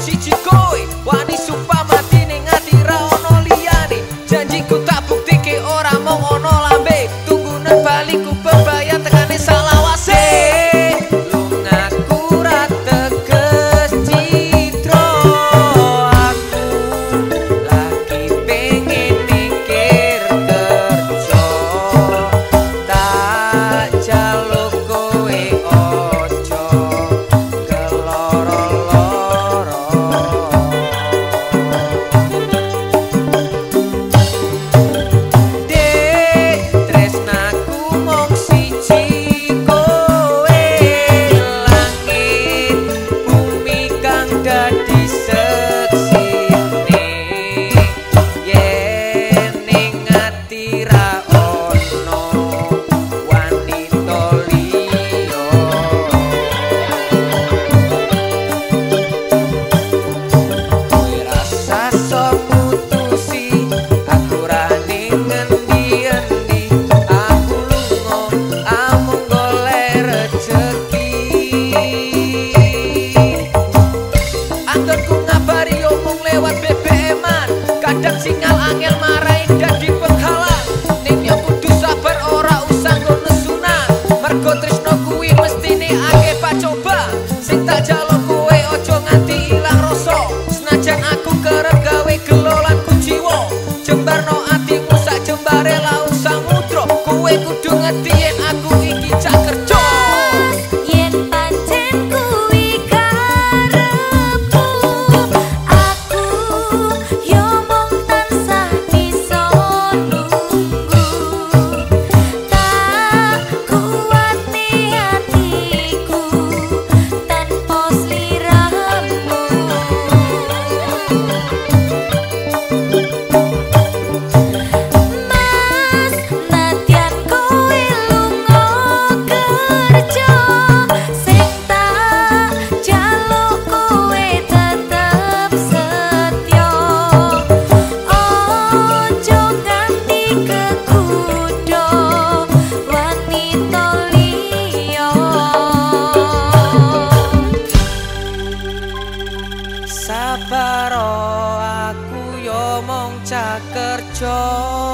she, she kudu aku iki cak 想